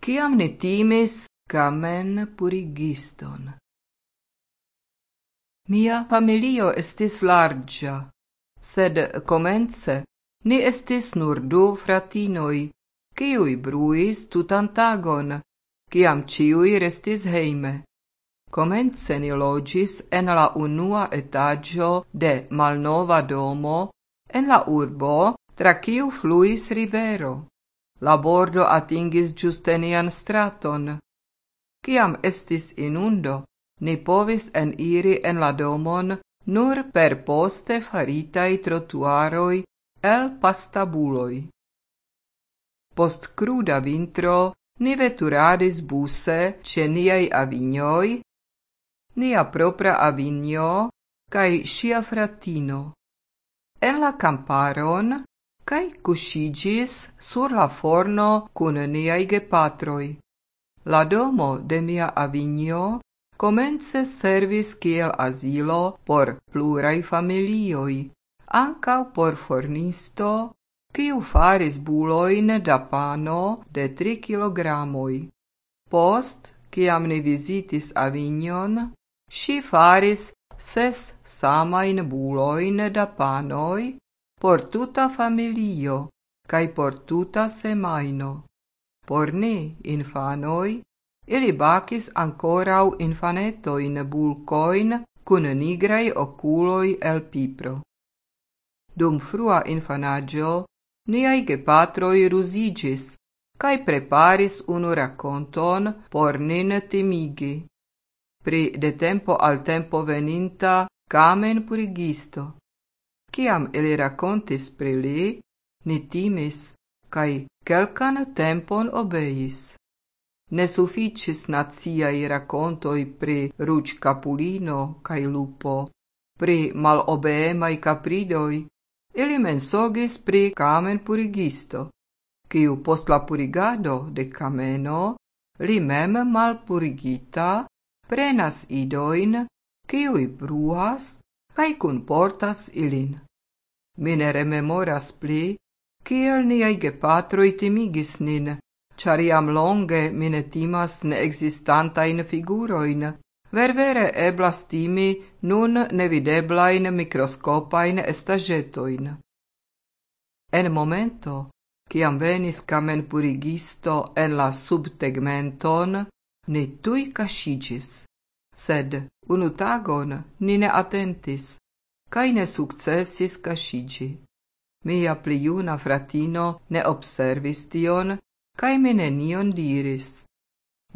Kiam ni timis camen purigiston. Mia familio estis largia, sed comence ni estis nur du fratinoi, kiui bruis tutan tagon, kiam ciui restis heime. Comence ni logis en la unua etagio de malnova domo, en la urbo, tra kiu fluis rivero. La bordo atingis justenian straton. Ciam estis inundo, ni povis en iri en la domon nur per poste faritai trotuaroi el pastabuloi. Post cruda vintro ni veturadis buse ce niai avignoi, nia propra avigno, cae sia fratino. En la camparon cae cusigis sur la forno cun niai gepatroi. La domo de mia avinio comence servis kiel asilo por plurai familioi, ancau por fornisto, kiu faris buloin da pano de tri kilogramoi. Post, ciam ni visitis Avignon, si faris ses samain buloin da panoi por tuta familio, cae por tuta semaino. Por ni, infanoi, ili bacis ancorau infanetoin bulcoin cun nigrei oculoi el pipro. Dum frua infanaggio, niai gepatroi rusigis, cae preparis unu raconton por nin timigi. Pri de tempo al tempo veninta camen purigisto, Ciam ili racontis pri li, ni timis, cae quelcan tempon obeis. Ne sufficis naziai racontoi pri ruc capulino cae lupo, pri malobeemai capridoi, ili mensogis pri camen purigisto, quiu post la purigado de cameno, li mem malpurigita, prenas idoin, quiui bruas cae cunportas ilin. Mine rememoras pli, kiel niai gepatroi timigis nin, char iam longe mine timas neexistantain figuroin, ververe eblas timi nun nevideblain microscopain estagetoin. En momento, ciam venis camen purigisto en la subtegmenton, ne tui cascigis. Sed unu tagon ni ne attentis, cae ne successis cascigi. Mia pliuna fratino ne observis tion, cae me nenion diris.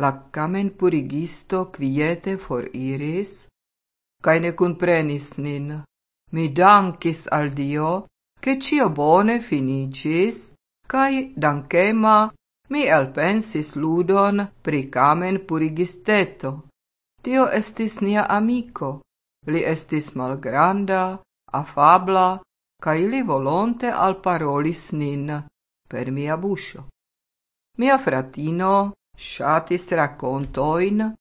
La camen purigisto quiete for iris, cae ne cunprenis nin. Mi dankis al Dio, che cio bone finigis, cae dankema mi elpensis ludon pri camen purigisteto. Tio estis nia amico. Li estis malgranda, afabla, ca ili volonte alparolis nin per mia buscio. Mia fratino shatis racontoin,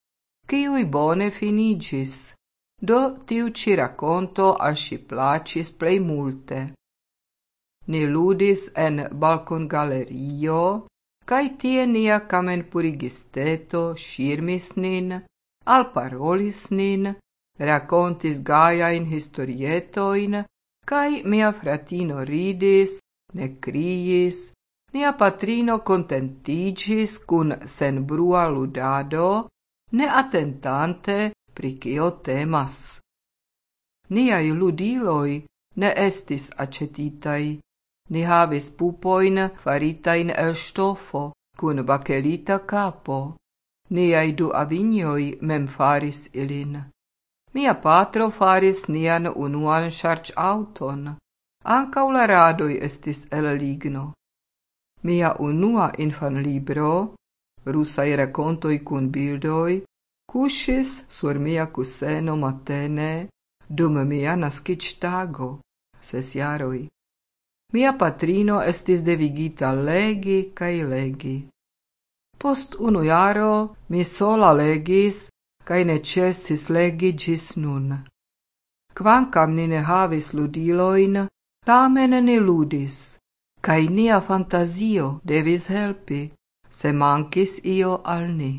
ciui bone finigis, do tiu ci raconto al si placis plei multe. Ni ludis en balcon galerio, cae tie nia camen purigisteto shirmis nin, al parolis nin, racontis in historietoin, cae mia fratino ridis, ne criis, nia patrino contentigis cun sen brua ludado, ne attentante pri cio temas. Niai ludiloi ne estis acetitai, ni havis pupoin faritain el stofo, cun bacelita capo niai du avignoi mem faris ilin. Mia patro faris nian unuan charge auton. Ancau la radoi estis el ligno. Mia unua infan libro, rusai racontoi cun bildoi, cusis sur mia cuseno matene, dum mia nascic tago, ses jaroi. Mia patrino estis devigita legi cae legi. Post unu jaro mi sola legis, cae necessis legi gis nun. Quancam ni ne havis ludiloin, tamen ne ludis, cae nia fantasio devis helpi, se mankis io al ni.